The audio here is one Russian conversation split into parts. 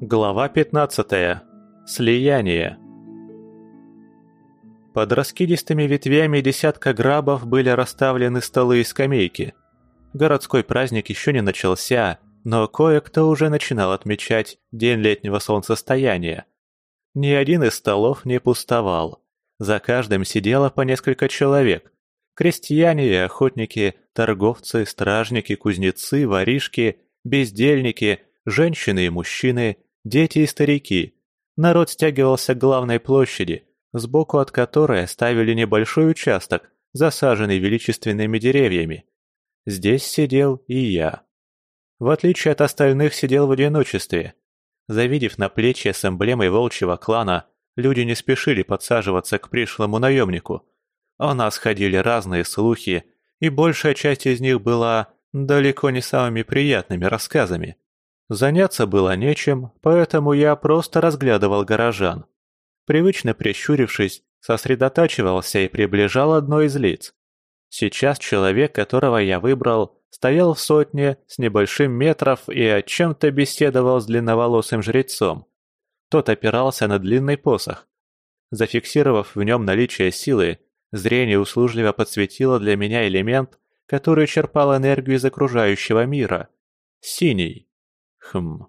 Глава 15. Слияние. Под раскидистыми ветвями десятка грабов были расставлены столы и скамейки. Городской праздник еще не начался, но кое-кто уже начинал отмечать день летнего солнцестояния. Ни один из столов не пустовал. За каждым сидело по несколько человек. Крестьяне и охотники, торговцы, стражники, кузнецы, воришки, бездельники, женщины и мужчины – дети и старики. Народ стягивался к главной площади, сбоку от которой оставили небольшой участок, засаженный величественными деревьями. Здесь сидел и я. В отличие от остальных, сидел в одиночестве. Завидев на плече с эмблемой волчьего клана, люди не спешили подсаживаться к пришлому наемнику. О нас ходили разные слухи, и большая часть из них была далеко не самыми приятными рассказами. Заняться было нечем, поэтому я просто разглядывал горожан. Привычно прищурившись, сосредотачивался и приближал одно из лиц. Сейчас человек, которого я выбрал, стоял в сотне с небольшим метров и о чем-то беседовал с длинноволосым жрецом. Тот опирался на длинный посох. Зафиксировав в нем наличие силы, зрение услужливо подсветило для меня элемент, который черпал энергию из окружающего мира. Синий. Хм.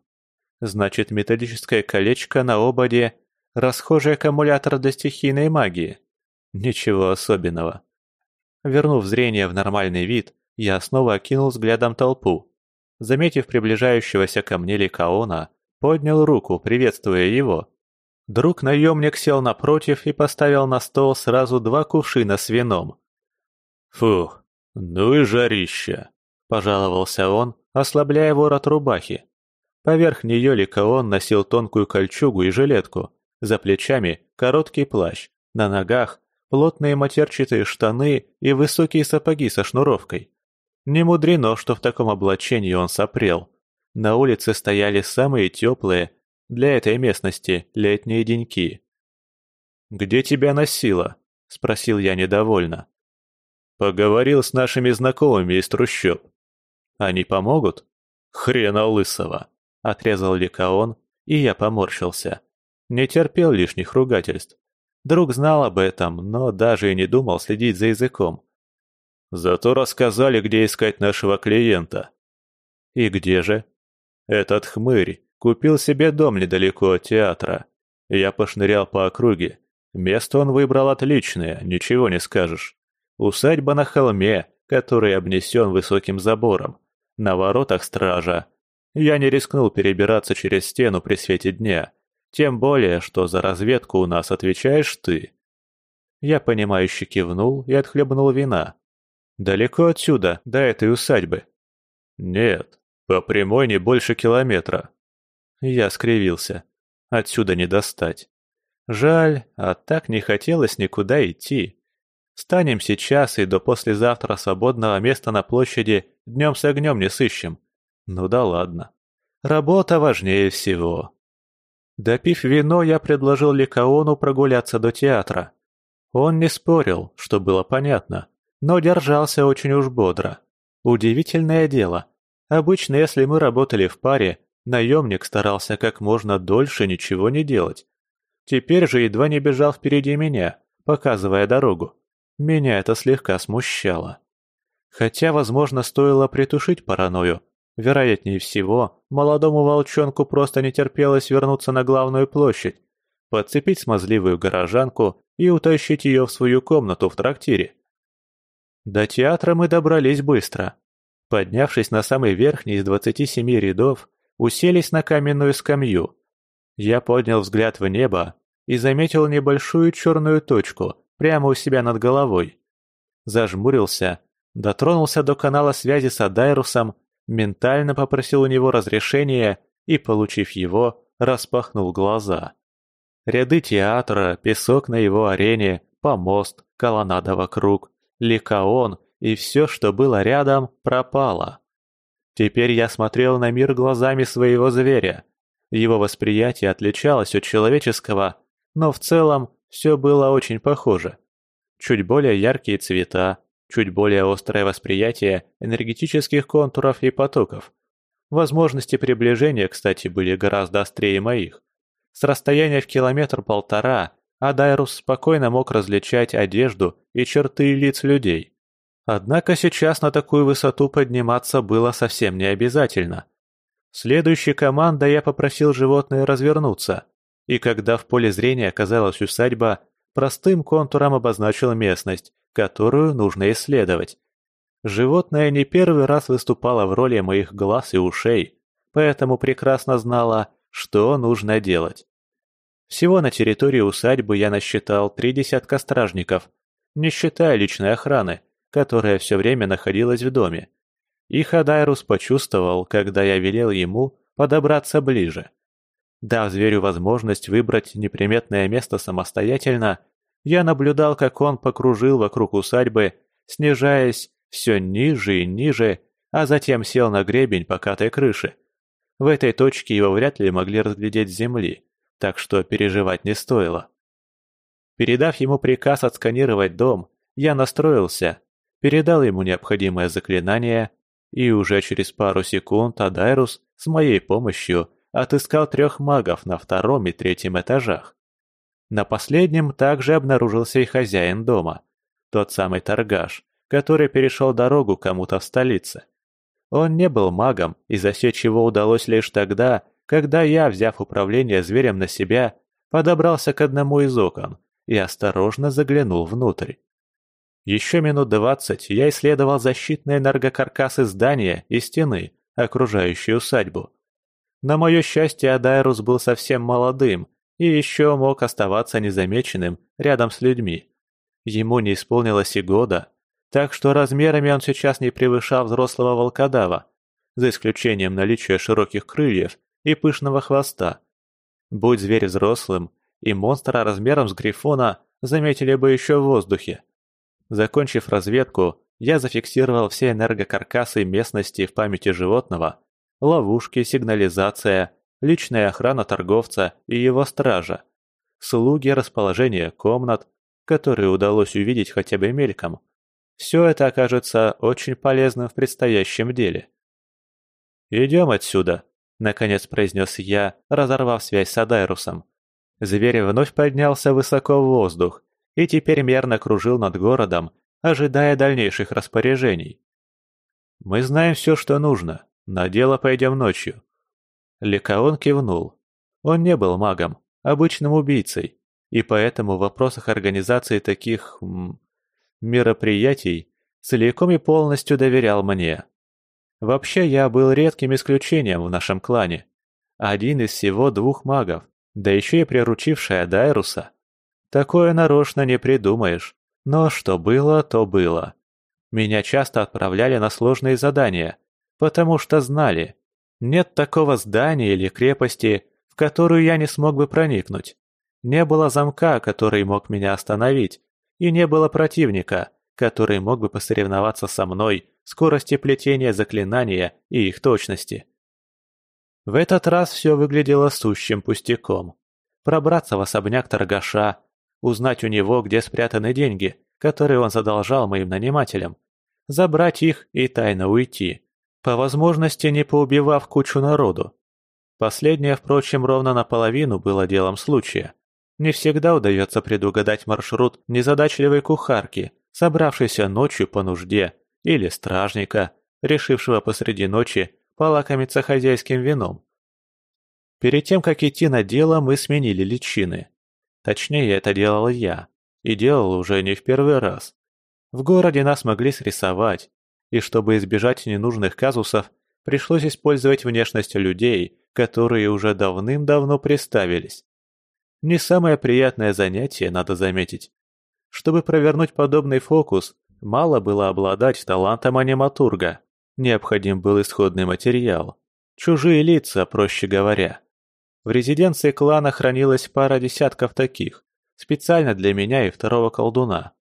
Значит, металлическое колечко на ободе – расхожий аккумулятор для стихийной магии. Ничего особенного. Вернув зрение в нормальный вид, я снова окинул взглядом толпу. Заметив приближающегося ко мне Ликаона, поднял руку, приветствуя его. Друг-наемник сел напротив и поставил на стол сразу два кувшина с вином. «Фух, ну и жарища!» – пожаловался он, ослабляя ворот рубахи. Поверх нее Ликаон носил тонкую кольчугу и жилетку, за плечами короткий плащ, на ногах плотные матерчатые штаны и высокие сапоги со шнуровкой. Не мудрено, что в таком облачении он сопрел. На улице стояли самые теплые, для этой местности, летние деньки. «Где тебя носило?» – спросил я недовольно. «Поговорил с нашими знакомыми из трущоб. Они помогут?» «Хрена лысого!» — отрезал Ликаон, и я поморщился. Не терпел лишних ругательств. Друг знал об этом, но даже и не думал следить за языком. Зато рассказали, где искать нашего клиента. И где же? Этот хмырь купил себе дом недалеко от театра. Я пошнырял по округе. Место он выбрал отличное, ничего не скажешь. Усадьба на холме, который обнесен высоким забором. На воротах стража, я не рискнул перебираться через стену при свете дня, тем более, что за разведку у нас отвечаешь ты. Я понимающе кивнул и отхлебнул вина. Далеко отсюда, до этой усадьбы. Нет, по прямой не больше километра. Я скривился. Отсюда не достать. Жаль, а так не хотелось никуда идти. Станем сейчас и до послезавтра свободного места на площади днем с огнем не сыщем. Ну да ладно. Работа важнее всего. Допив вино, я предложил Ликаону прогуляться до театра. Он не спорил, что было понятно, но держался очень уж бодро. Удивительное дело. Обычно, если мы работали в паре, наемник старался как можно дольше ничего не делать. Теперь же едва не бежал впереди меня, показывая дорогу. Меня это слегка смущало. Хотя, возможно, стоило притушить паранойю, Вероятнее всего, молодому волчонку просто не терпелось вернуться на главную площадь, подцепить смазливую горожанку и утащить ее в свою комнату в трактире. До театра мы добрались быстро. Поднявшись на самый верхний из двадцати семи рядов, уселись на каменную скамью. Я поднял взгляд в небо и заметил небольшую черную точку прямо у себя над головой. Зажмурился, дотронулся до канала связи с Адайрусом ментально попросил у него разрешения и, получив его, распахнул глаза. Ряды театра, песок на его арене, помост, колоннада вокруг, ликаон и все, что было рядом, пропало. Теперь я смотрел на мир глазами своего зверя. Его восприятие отличалось от человеческого, но в целом все было очень похоже. Чуть более яркие цвета, чуть более острое восприятие энергетических контуров и потоков. Возможности приближения, кстати, были гораздо острее моих. С расстояния в километр-полтора Адайрус спокойно мог различать одежду и черты лиц людей. Однако сейчас на такую высоту подниматься было совсем не обязательно. Следующей командой я попросил животное развернуться, и когда в поле зрения оказалась усадьба, простым контуром обозначил местность, которую нужно исследовать. Животное не первый раз выступало в роли моих глаз и ушей, поэтому прекрасно знала, что нужно делать. Всего на территории усадьбы я насчитал три десятка стражников, не считая личной охраны, которая все время находилась в доме. И Хадайрус почувствовал, когда я велел ему подобраться ближе. Дав зверю возможность выбрать неприметное место самостоятельно, я наблюдал, как он покружил вокруг усадьбы, снижаясь все ниже и ниже, а затем сел на гребень покатой крыши. В этой точке его вряд ли могли разглядеть с земли, так что переживать не стоило. Передав ему приказ отсканировать дом, я настроился передал ему необходимое заклинание, и уже через пару секунд Адайрус с моей помощью отыскал трех магов на втором и третьем этажах. На последнем также обнаружился и хозяин дома, тот самый торгаш, который перешел дорогу кому-то в столице. Он не был магом, и засечь его удалось лишь тогда, когда я, взяв управление зверем на себя, подобрался к одному из окон и осторожно заглянул внутрь. Еще минут двадцать я исследовал защитные энергокаркасы здания и стены, окружающие усадьбу. На мое счастье, Адайрус был совсем молодым и еще мог оставаться незамеченным рядом с людьми. Ему не исполнилось и года, так что размерами он сейчас не превышал взрослого волкодава, за исключением наличия широких крыльев и пышного хвоста. Будь зверь взрослым, и монстра размером с грифона заметили бы еще в воздухе. Закончив разведку, я зафиксировал все энергокаркасы местности в памяти животного, ловушки, сигнализация, личная охрана торговца и его стража, слуги, расположение комнат, которые удалось увидеть хотя бы мельком. Все это окажется очень полезным в предстоящем деле. «Идем отсюда», — наконец произнес я, разорвав связь с Адайрусом. Зверь вновь поднялся высоко в воздух, и теперь мерно кружил над городом, ожидая дальнейших распоряжений. «Мы знаем все, что нужно. На дело пойдем ночью». Ликаон кивнул. Он не был магом, обычным убийцей, и поэтому в вопросах организации таких... М, мероприятий целиком и полностью доверял мне. Вообще, я был редким исключением в нашем клане. Один из всего двух магов, да еще и приручившая Дайруса. Такое нарочно не придумаешь. Но что было, то было. Меня часто отправляли на сложные задания, потому что знали, нет такого здания или крепости, в которую я не смог бы проникнуть. Не было замка, который мог меня остановить, и не было противника, который мог бы посоревноваться со мной в скорости плетения заклинания и их точности. В этот раз все выглядело сущим пустяком. Пробраться в особняк торгаша, узнать у него, где спрятаны деньги, которые он задолжал моим нанимателям, забрать их и тайно уйти, по возможности не поубивав кучу народу. Последнее, впрочем, ровно наполовину было делом случая. Не всегда удается предугадать маршрут незадачливой кухарки, собравшейся ночью по нужде, или стражника, решившего посреди ночи полакомиться хозяйским вином. Перед тем, как идти на дело, мы сменили личины. Точнее, это делал я. И делал уже не в первый раз. В городе нас могли срисовать. И чтобы избежать ненужных казусов, пришлось использовать внешность людей, которые уже давным-давно приставились. Не самое приятное занятие, надо заметить. Чтобы провернуть подобный фокус, мало было обладать талантом аниматурга. Необходим был исходный материал. Чужие лица, проще говоря. В резиденции клана хранилась пара десятков таких, специально для меня и второго колдуна.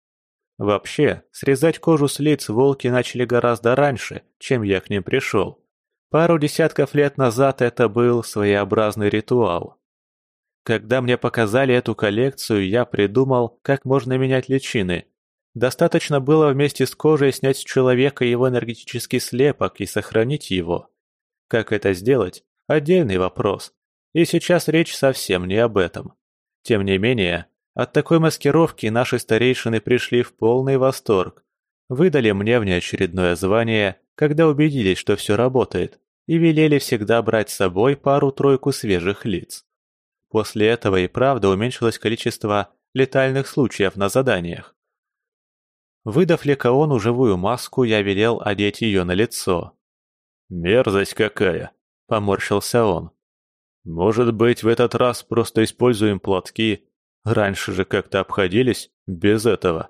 Вообще, срезать кожу с лиц волки начали гораздо раньше, чем я к ним пришел. Пару десятков лет назад это был своеобразный ритуал. Когда мне показали эту коллекцию, я придумал, как можно менять личины. Достаточно было вместе с кожей снять с человека его энергетический слепок и сохранить его. Как это сделать – отдельный вопрос. И сейчас речь совсем не об этом. Тем не менее, от такой маскировки наши старейшины пришли в полный восторг. Выдали мне внеочередное звание, когда убедились, что все работает, и велели всегда брать с собой пару-тройку свежих лиц. После этого и правда уменьшилось количество летальных случаев на заданиях. Выдав Лекаону живую маску, я велел одеть ее на лицо. «Мерзость какая!» – поморщился он. «Может быть, в этот раз просто используем платки? Раньше же как-то обходились без этого».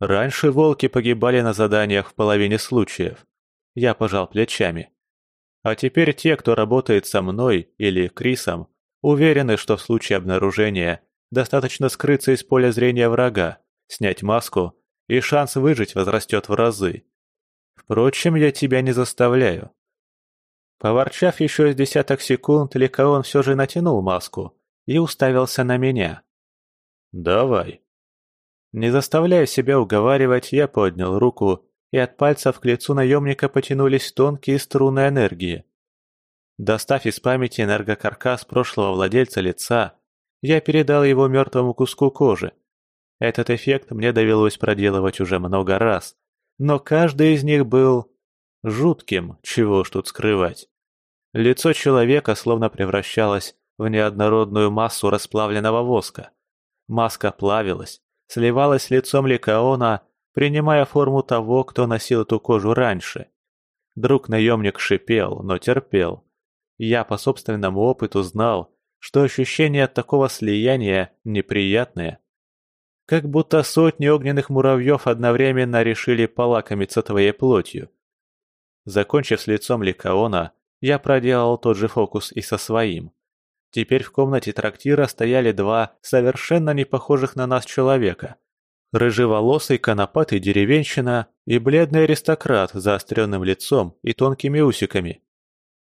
Раньше волки погибали на заданиях в половине случаев. Я пожал плечами. А теперь те, кто работает со мной или Крисом, уверены, что в случае обнаружения достаточно скрыться из поля зрения врага, снять маску, и шанс выжить возрастет в разы. Впрочем, я тебя не заставляю. Поворчав еще с десяток секунд, Ликаон все же натянул маску и уставился на меня. «Давай», не заставляя себя уговаривать, я поднял руку, и от пальцев к лицу наемника потянулись тонкие струны энергии. Достав из памяти энергокаркас прошлого владельца лица, я передал его мертвому куску кожи. Этот эффект мне довелось проделывать уже много раз, но каждый из них был жутким, чего ж тут скрывать. Лицо человека словно превращалось в неоднородную массу расплавленного воска. Маска плавилась, сливалась с лицом Ликаона, принимая форму того, кто носил эту кожу раньше. Друг-наемник шипел, но терпел. Я по собственному опыту знал, что ощущения от такого слияния неприятные. Как будто сотни огненных муравьев одновременно решили полакомиться твоей плотью. Закончив с лицом Ликаона, я проделал тот же фокус и со своим. Теперь в комнате трактира стояли два совершенно не похожих на нас человека. Рыжеволосый конопатый деревенщина и бледный аристократ с заостренным лицом и тонкими усиками.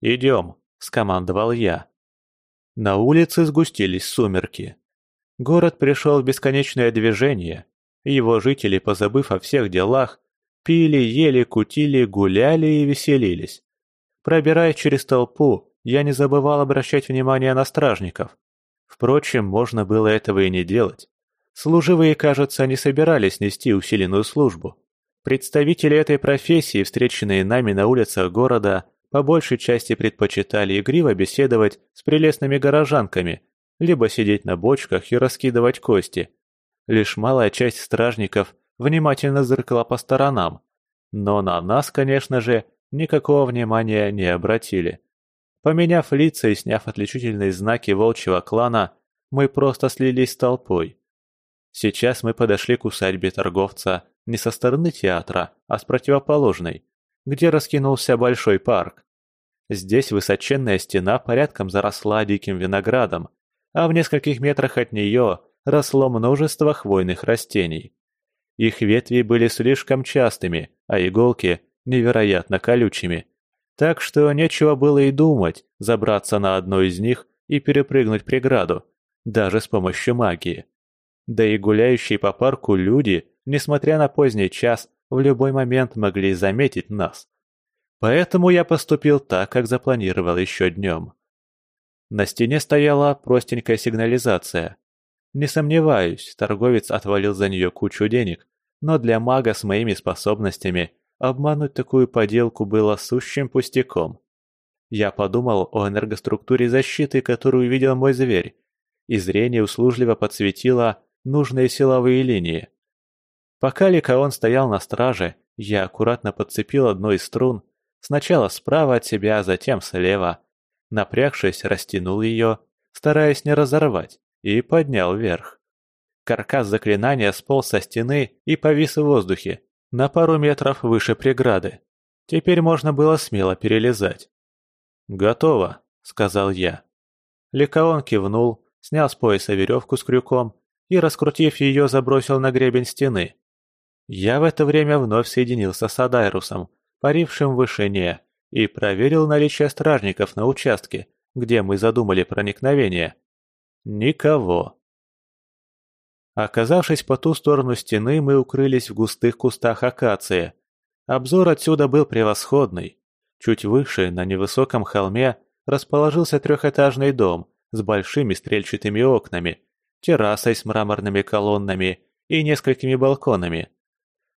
«Идем», — скомандовал я. На улице сгустились сумерки. Город пришел в бесконечное движение. Его жители, позабыв о всех делах, пили, ели, кутили, гуляли и веселились. Пробираясь через толпу, я не забывал обращать внимание на стражников. Впрочем, можно было этого и не делать. Служивые, кажется, не собирались нести усиленную службу. Представители этой профессии, встреченные нами на улицах города, по большей части предпочитали игриво беседовать с прелестными горожанками, либо сидеть на бочках и раскидывать кости. Лишь малая часть стражников внимательно зыркала по сторонам, но на нас, конечно же, никакого внимания не обратили. Поменяв лица и сняв отличительные знаки волчьего клана, мы просто слились с толпой. Сейчас мы подошли к усадьбе торговца не со стороны театра, а с противоположной, где раскинулся большой парк. Здесь высоченная стена порядком заросла диким виноградом, а в нескольких метрах от нее росло множество хвойных растений. Их ветви были слишком частыми, а иголки невероятно колючими – так что нечего было и думать забраться на одну из них и перепрыгнуть преграду, даже с помощью магии. Да и гуляющие по парку люди, несмотря на поздний час, в любой момент могли заметить нас. Поэтому я поступил так, как запланировал еще днем. На стене стояла простенькая сигнализация. Не сомневаюсь, торговец отвалил за нее кучу денег, но для мага с моими способностями Обмануть такую поделку было сущим пустяком. Я подумал о энергоструктуре защиты, которую увидел мой зверь, и зрение услужливо подсветило нужные силовые линии. Пока Ликаон стоял на страже, я аккуратно подцепил одну из струн, сначала справа от себя, а затем слева. Напрягшись, растянул ее, стараясь не разорвать, и поднял вверх. Каркас заклинания сполз со стены и повис в воздухе, на пару метров выше преграды. Теперь можно было смело перелезать. «Готово», — сказал я. Ликаон кивнул, снял с пояса веревку с крюком и, раскрутив ее, забросил на гребень стены. Я в это время вновь соединился с Адайрусом, парившим в вышине, и проверил наличие стражников на участке, где мы задумали проникновение. Никого. Оказавшись по ту сторону стены, мы укрылись в густых кустах акации. Обзор отсюда был превосходный. Чуть выше, на невысоком холме, расположился трехэтажный дом с большими стрельчатыми окнами, террасой с мраморными колоннами и несколькими балконами.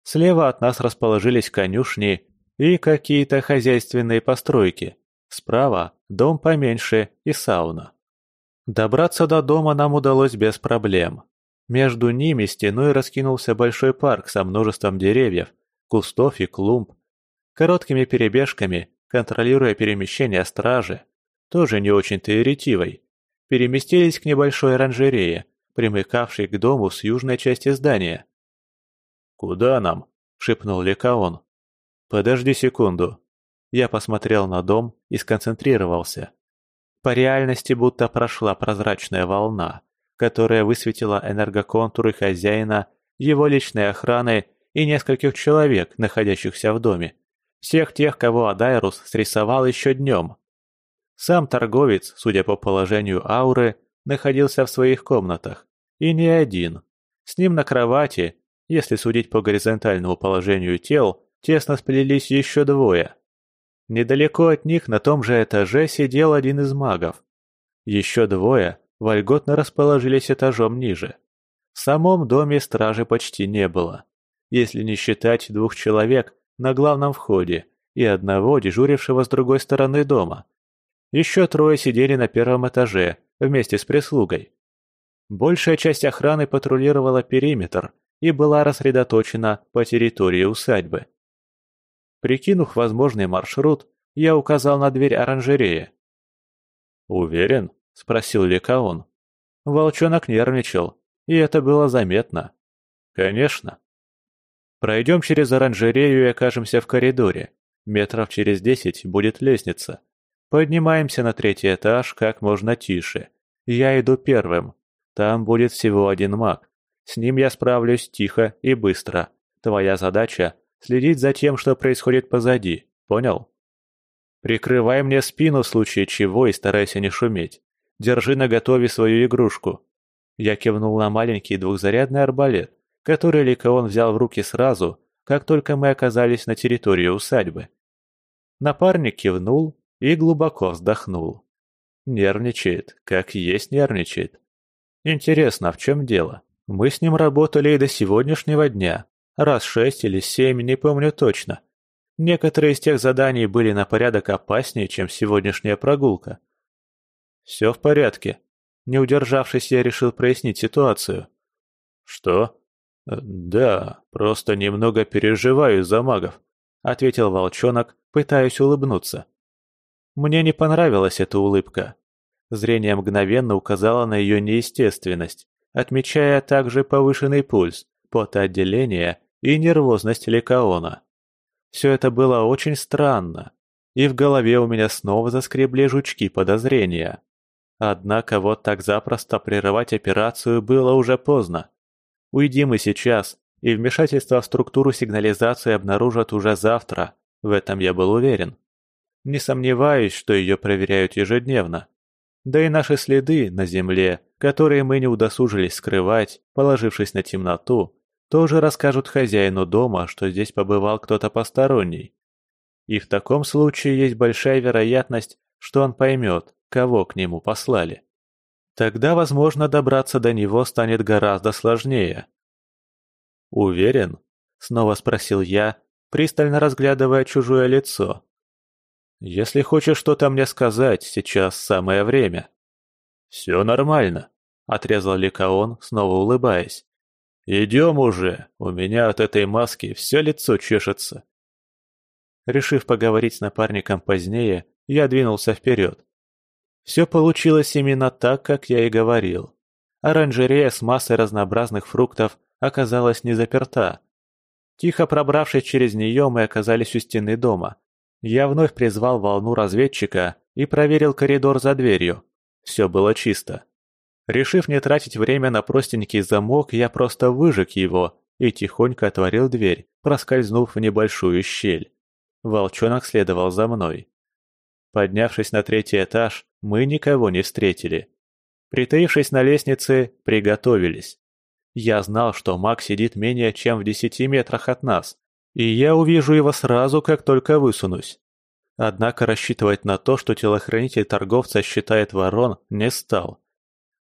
Слева от нас расположились конюшни и какие-то хозяйственные постройки. Справа – дом поменьше и сауна. Добраться до дома нам удалось без проблем. Между ними стеной раскинулся большой парк со множеством деревьев, кустов и клумб. Короткими перебежками, контролируя перемещение стражи, тоже не очень-то и переместились к небольшой оранжерее, примыкавшей к дому с южной части здания. «Куда нам?» – шепнул Ликаон. «Подожди секунду». Я посмотрел на дом и сконцентрировался. По реальности будто прошла прозрачная волна, которая высветила энергоконтуры хозяина, его личной охраны и нескольких человек, находящихся в доме. Всех тех, кого Адайрус срисовал еще днем. Сам торговец, судя по положению ауры, находился в своих комнатах. И не один. С ним на кровати, если судить по горизонтальному положению тел, тесно сплелись еще двое. Недалеко от них на том же этаже сидел один из магов. Еще двое вольготно расположились этажом ниже. В самом доме стражи почти не было, если не считать двух человек на главном входе и одного, дежурившего с другой стороны дома. Еще трое сидели на первом этаже вместе с прислугой. Большая часть охраны патрулировала периметр и была рассредоточена по территории усадьбы. Прикинув возможный маршрут, я указал на дверь оранжереи. «Уверен?» – спросил Ликаон. Волчонок нервничал, и это было заметно. «Конечно». Пройдем через оранжерею и окажемся в коридоре. Метров через десять будет лестница. Поднимаемся на третий этаж как можно тише. Я иду первым. Там будет всего один маг. С ним я справлюсь тихо и быстро. Твоя задача Следить за тем, что происходит позади, понял? Прикрывай мне спину в случае чего и старайся не шуметь. Держи наготове свою игрушку. Я кивнул на маленький двухзарядный арбалет, который Ликаон взял в руки сразу, как только мы оказались на территории усадьбы. Напарник кивнул и глубоко вздохнул. Нервничает, как есть нервничает. Интересно, в чем дело? Мы с ним работали и до сегодняшнего дня, Раз шесть или семь, не помню точно. Некоторые из тех заданий были на порядок опаснее, чем сегодняшняя прогулка. Все в порядке. Не удержавшись, я решил прояснить ситуацию. Что? Э, да, просто немного переживаю за магов, ответил волчонок, пытаясь улыбнуться. Мне не понравилась эта улыбка. Зрение мгновенно указало на ее неестественность, отмечая также повышенный пульс, потоотделение и нервозность Ликаона. Все это было очень странно, и в голове у меня снова заскребли жучки подозрения. Однако вот так запросто прерывать операцию было уже поздно. Уйди мы сейчас, и вмешательство в структуру сигнализации обнаружат уже завтра, в этом я был уверен. Не сомневаюсь, что ее проверяют ежедневно. Да и наши следы на земле, которые мы не удосужились скрывать, положившись на темноту, тоже расскажут хозяину дома, что здесь побывал кто-то посторонний. И в таком случае есть большая вероятность, что он поймет, кого к нему послали. Тогда, возможно, добраться до него станет гораздо сложнее. «Уверен?» — снова спросил я, пристально разглядывая чужое лицо. «Если хочешь что-то мне сказать, сейчас самое время». «Все нормально», — отрезал Ликаон, снова улыбаясь. «Идем уже, у меня от этой маски все лицо чешется». Решив поговорить с напарником позднее, я двинулся вперед. Все получилось именно так, как я и говорил. Оранжерея с массой разнообразных фруктов оказалась не заперта. Тихо пробравшись через нее, мы оказались у стены дома. Я вновь призвал волну разведчика и проверил коридор за дверью. Все было чисто. Решив не тратить время на простенький замок, я просто выжег его и тихонько отворил дверь, проскользнув в небольшую щель. Волчонок следовал за мной. Поднявшись на третий этаж, мы никого не встретили. Притаившись на лестнице, приготовились. Я знал, что маг сидит менее чем в десяти метрах от нас, и я увижу его сразу, как только высунусь. Однако рассчитывать на то, что телохранитель торговца считает ворон, не стал.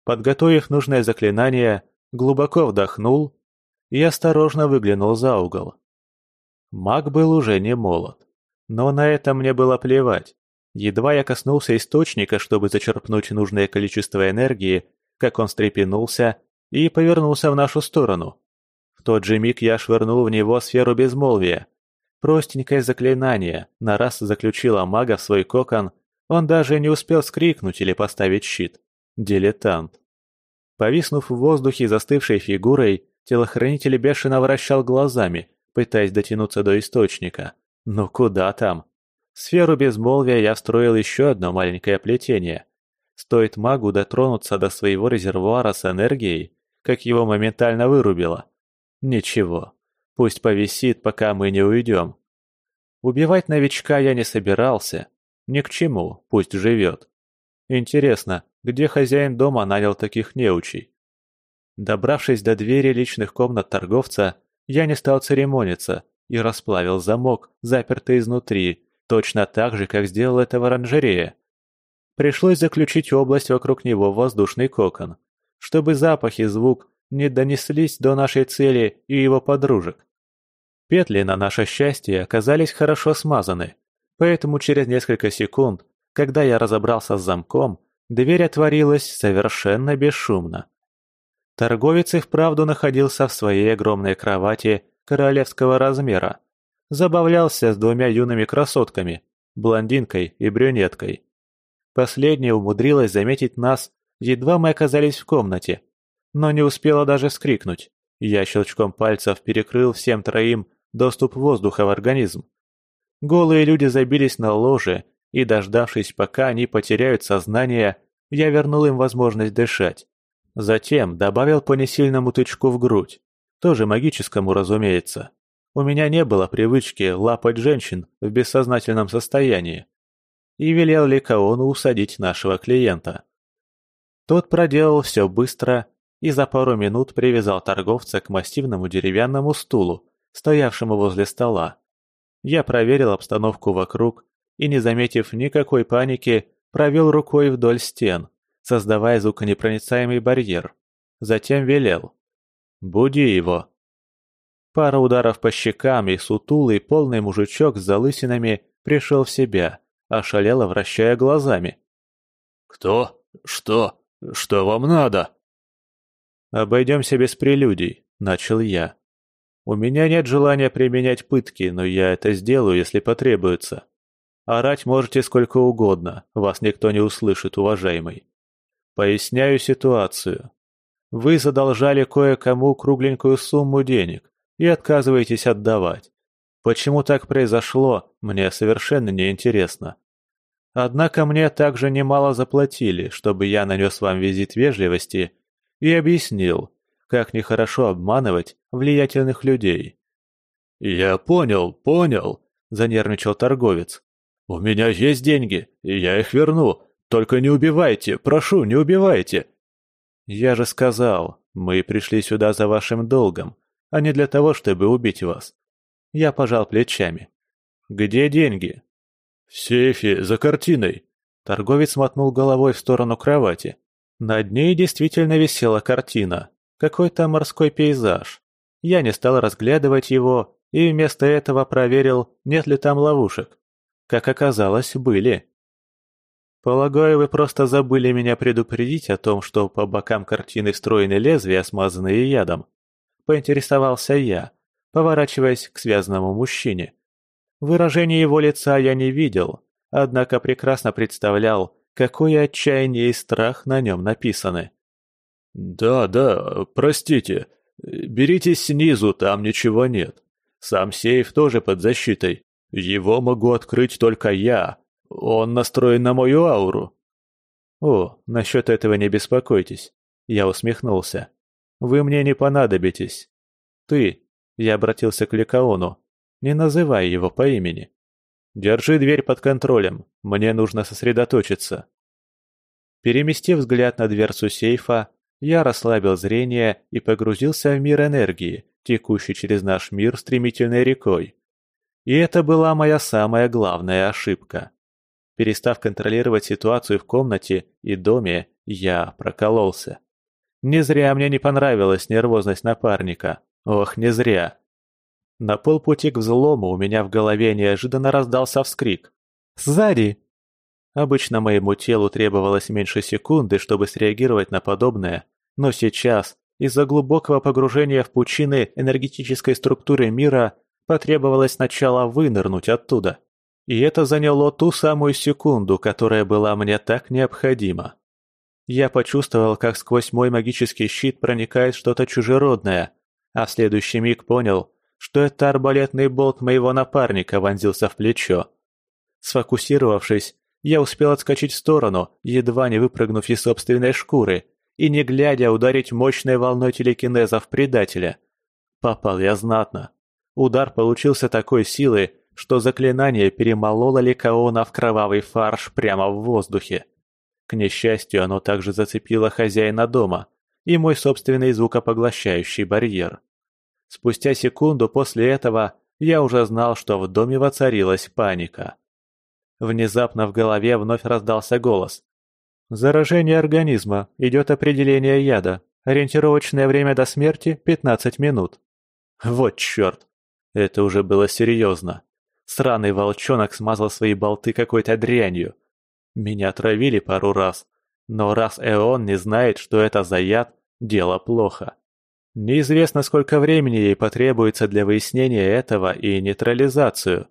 Подготовив нужное заклинание, глубоко вдохнул и осторожно выглянул за угол. Маг был уже не молод, но на это мне было плевать. Едва я коснулся источника, чтобы зачерпнуть нужное количество энергии, как он встрепенулся и повернулся в нашу сторону. В тот же миг я швырнул в него сферу безмолвия. Простенькое заклинание на раз заключило мага в свой кокон, он даже не успел скрикнуть или поставить щит. Дилетант. Повиснув в воздухе застывшей фигурой, телохранитель бешено вращал глазами, пытаясь дотянуться до источника. Ну куда там? Сферу безмолвия я встроил еще одно маленькое плетение. Стоит магу дотронуться до своего резервуара с энергией, как его моментально вырубило. Ничего, пусть повисит, пока мы не уйдем. Убивать новичка я не собирался. Ни к чему, пусть живет. Интересно, где хозяин дома нанял таких неучей? Добравшись до двери личных комнат торговца, я не стал церемониться и расплавил замок, запертый изнутри, точно так же, как сделал это в оранжерее. Пришлось заключить область вокруг него в воздушный кокон, чтобы запах и звук не донеслись до нашей цели и его подружек. Петли, на наше счастье, оказались хорошо смазаны, поэтому через несколько секунд, когда я разобрался с замком, дверь отворилась совершенно бесшумно. Торговец и вправду находился в своей огромной кровати королевского размера. Забавлялся с двумя юными красотками, блондинкой и брюнеткой. Последняя умудрилась заметить нас, едва мы оказались в комнате, но не успела даже вскрикнуть. Я щелчком пальцев перекрыл всем троим доступ воздуха в организм. Голые люди забились на ложе, и, дождавшись, пока они потеряют сознание, я вернул им возможность дышать. Затем добавил по несильному тычку в грудь, тоже магическому, разумеется. У меня не было привычки лапать женщин в бессознательном состоянии. И велел Ликаону усадить нашего клиента. Тот проделал все быстро и за пару минут привязал торговца к массивному деревянному стулу, стоявшему возле стола. Я проверил обстановку вокруг и, не заметив никакой паники, провел рукой вдоль стен, создавая звуконепроницаемый барьер. Затем велел. «Буди его!» Пара ударов по щекам, и сутулый, полный мужичок с залысинами пришел в себя, ошалело вращая глазами. «Кто? Что? Что вам надо?» «Обойдемся без прелюдий», — начал я. «У меня нет желания применять пытки, но я это сделаю, если потребуется. Орать можете сколько угодно, вас никто не услышит, уважаемый. Поясняю ситуацию. Вы задолжали кое-кому кругленькую сумму денег и отказываетесь отдавать. Почему так произошло, мне совершенно не интересно. Однако мне также немало заплатили, чтобы я нанес вам визит вежливости и объяснил, как нехорошо обманывать влиятельных людей. «Я понял, понял», – занервничал торговец. «У меня есть деньги, и я их верну. Только не убивайте, прошу, не убивайте!» «Я же сказал, мы пришли сюда за вашим долгом, а не для того, чтобы убить вас». Я пожал плечами. «Где деньги?» «В сейфе, за картиной». Торговец мотнул головой в сторону кровати. Над ней действительно висела картина. Какой-то морской пейзаж. Я не стал разглядывать его и вместо этого проверил, нет ли там ловушек. Как оказалось, были. Полагаю, вы просто забыли меня предупредить о том, что по бокам картины встроены лезвия, смазанные ядом. Поинтересовался я, поворачиваясь к связанному мужчине. Выражение его лица я не видел, однако прекрасно представлял, какое отчаяние и страх на нем написаны. «Да, да, простите. Берите снизу, там ничего нет. Сам сейф тоже под защитой. Его могу открыть только я. Он настроен на мою ауру». «О, насчет этого не беспокойтесь». Я усмехнулся. «Вы мне не понадобитесь. Ты, я обратился к Ликаону, не называй его по имени. Держи дверь под контролем, мне нужно сосредоточиться». Переместив взгляд на дверцу сейфа, я расслабил зрение и погрузился в мир энергии, текущий через наш мир стремительной рекой. И это была моя самая главная ошибка. Перестав контролировать ситуацию в комнате и доме, я прокололся. Не зря мне не понравилась нервозность напарника. Ох, не зря. На полпути к взлому у меня в голове неожиданно раздался вскрик. «Сзади!» Обычно моему телу требовалось меньше секунды, чтобы среагировать на подобное, но сейчас, из-за глубокого погружения в пучины энергетической структуры мира, потребовалось сначала вынырнуть оттуда. И это заняло ту самую секунду, которая была мне так необходима. Я почувствовал, как сквозь мой магический щит проникает что-то чужеродное, а в следующий миг понял, что это арбалетный болт моего напарника вонзился в плечо. Сфокусировавшись, я успел отскочить в сторону, едва не выпрыгнув из собственной шкуры, и не глядя ударить мощной волной телекинеза в предателя. Попал я знатно. Удар получился такой силы, что заклинание перемололо Ликаона в кровавый фарш прямо в воздухе. К несчастью, оно также зацепило хозяина дома и мой собственный звукопоглощающий барьер. Спустя секунду после этого я уже знал, что в доме воцарилась паника. Внезапно в голове вновь раздался голос. «Заражение организма. Идет определение яда. Ориентировочное время до смерти – 15 минут». Вот черт! Это уже было серьезно. Сраный волчонок смазал свои болты какой-то дрянью. Меня отравили пару раз, но раз Эон не знает, что это за яд, дело плохо. Неизвестно, сколько времени ей потребуется для выяснения этого и нейтрализацию.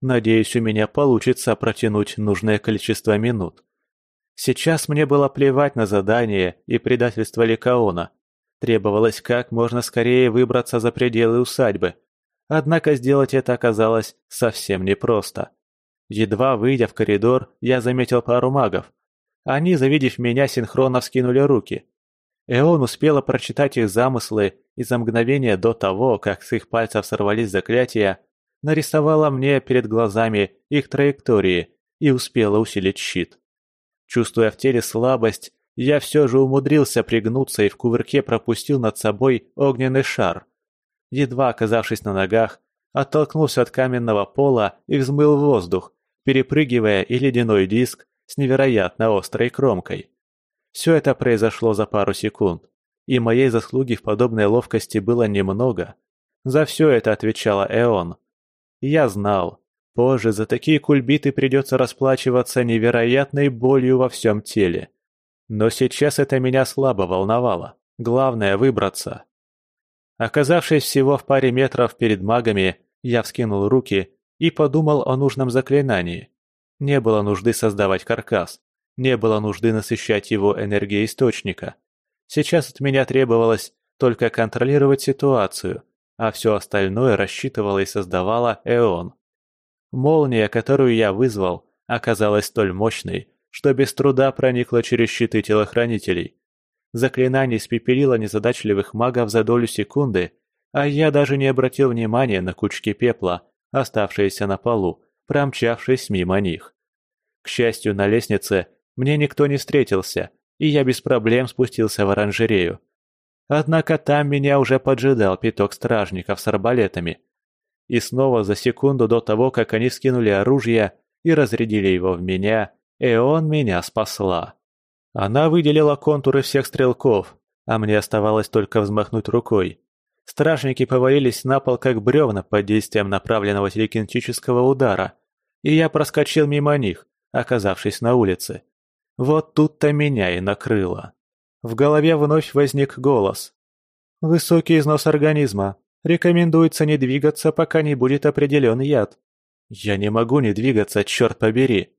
Надеюсь, у меня получится протянуть нужное количество минут. Сейчас мне было плевать на задание и предательство Ликаона. Требовалось как можно скорее выбраться за пределы усадьбы. Однако сделать это оказалось совсем непросто. Едва выйдя в коридор, я заметил пару магов. Они, завидев меня, синхронно вскинули руки. Эон успела прочитать их замыслы и за мгновение до того, как с их пальцев сорвались заклятия, нарисовала мне перед глазами их траектории и успела усилить щит. Чувствуя в теле слабость, я все же умудрился пригнуться и в кувырке пропустил над собой огненный шар. Едва оказавшись на ногах, оттолкнулся от каменного пола и взмыл в воздух, перепрыгивая и ледяной диск с невероятно острой кромкой. Все это произошло за пару секунд, и моей заслуги в подобной ловкости было немного. За все это отвечала Эон. Я знал, позже за такие кульбиты придется расплачиваться невероятной болью во всем теле. Но сейчас это меня слабо волновало. Главное – выбраться. Оказавшись всего в паре метров перед магами, я вскинул руки и подумал о нужном заклинании. Не было нужды создавать каркас. Не было нужды насыщать его энергией источника. Сейчас от меня требовалось только контролировать ситуацию, а все остальное рассчитывала и создавала Эон. Молния, которую я вызвал, оказалась столь мощной, что без труда проникла через щиты телохранителей. Заклинание испепелило незадачливых магов за долю секунды, а я даже не обратил внимания на кучки пепла, оставшиеся на полу, промчавшись мимо них. К счастью, на лестнице мне никто не встретился, и я без проблем спустился в оранжерею. Однако там меня уже поджидал пяток стражников с арбалетами. И снова за секунду до того, как они скинули оружие и разрядили его в меня, Эон меня спасла. Она выделила контуры всех стрелков, а мне оставалось только взмахнуть рукой. Стражники повалились на пол, как бревна под действием направленного телекинетического удара, и я проскочил мимо них, оказавшись на улице. Вот тут-то меня и накрыло. В голове вновь возник голос. «Высокий износ организма. Рекомендуется не двигаться, пока не будет определен яд». «Я не могу не двигаться, черт побери!»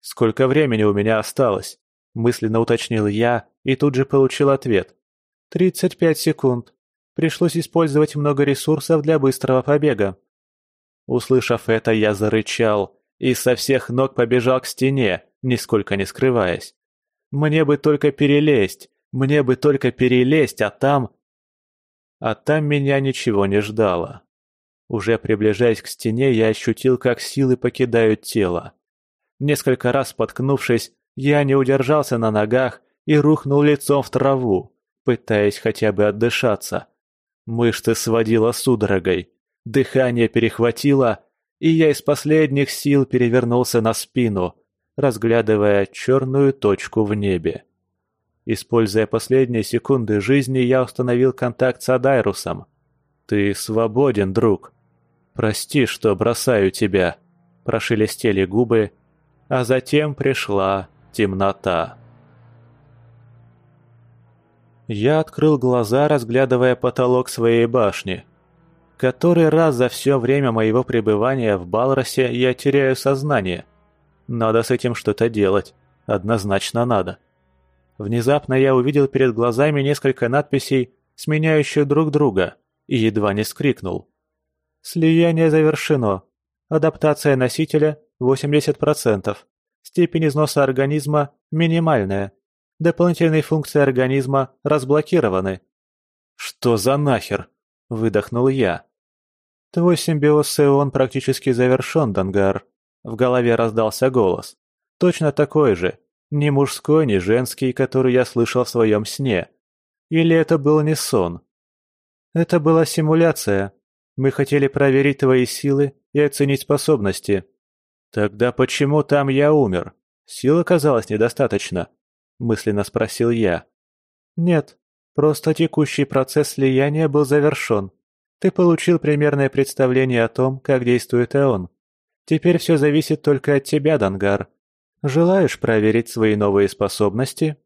«Сколько времени у меня осталось?» Мысленно уточнил я и тут же получил ответ. «Тридцать пять секунд. Пришлось использовать много ресурсов для быстрого побега». Услышав это, я зарычал и со всех ног побежал к стене, нисколько не скрываясь. Мне бы только перелезть, мне бы только перелезть, а там... А там меня ничего не ждало. Уже приближаясь к стене, я ощутил, как силы покидают тело. Несколько раз споткнувшись, я не удержался на ногах и рухнул лицом в траву, пытаясь хотя бы отдышаться. Мышцы сводило судорогой, дыхание перехватило, и я из последних сил перевернулся на спину, разглядывая черную точку в небе. Используя последние секунды жизни, я установил контакт с Адайрусом. «Ты свободен, друг. Прости, что бросаю тебя», – прошелестели губы, а затем пришла темнота. Я открыл глаза, разглядывая потолок своей башни. Который раз за все время моего пребывания в Балросе я теряю сознание. Надо с этим что-то делать. Однозначно надо. Внезапно я увидел перед глазами несколько надписей, сменяющих друг друга, и едва не скрикнул. «Слияние завершено. Адаптация носителя 80%. Степень износа организма минимальная. Дополнительные функции организма разблокированы». «Что за нахер?» – выдохнул я. «Твой симбиоз с практически завершен, Дангар», – в голове раздался голос. «Точно такой же, ни мужской, ни женский, который я слышал в своем сне. Или это был не сон? Это была симуляция. Мы хотели проверить твои силы и оценить способности. Тогда почему там я умер? Сил оказалось недостаточно, мысленно спросил я. Нет, просто текущий процесс слияния был завершен. Ты получил примерное представление о том, как действует Эон. Теперь все зависит только от тебя, Дангар. Желаешь проверить свои новые способности?»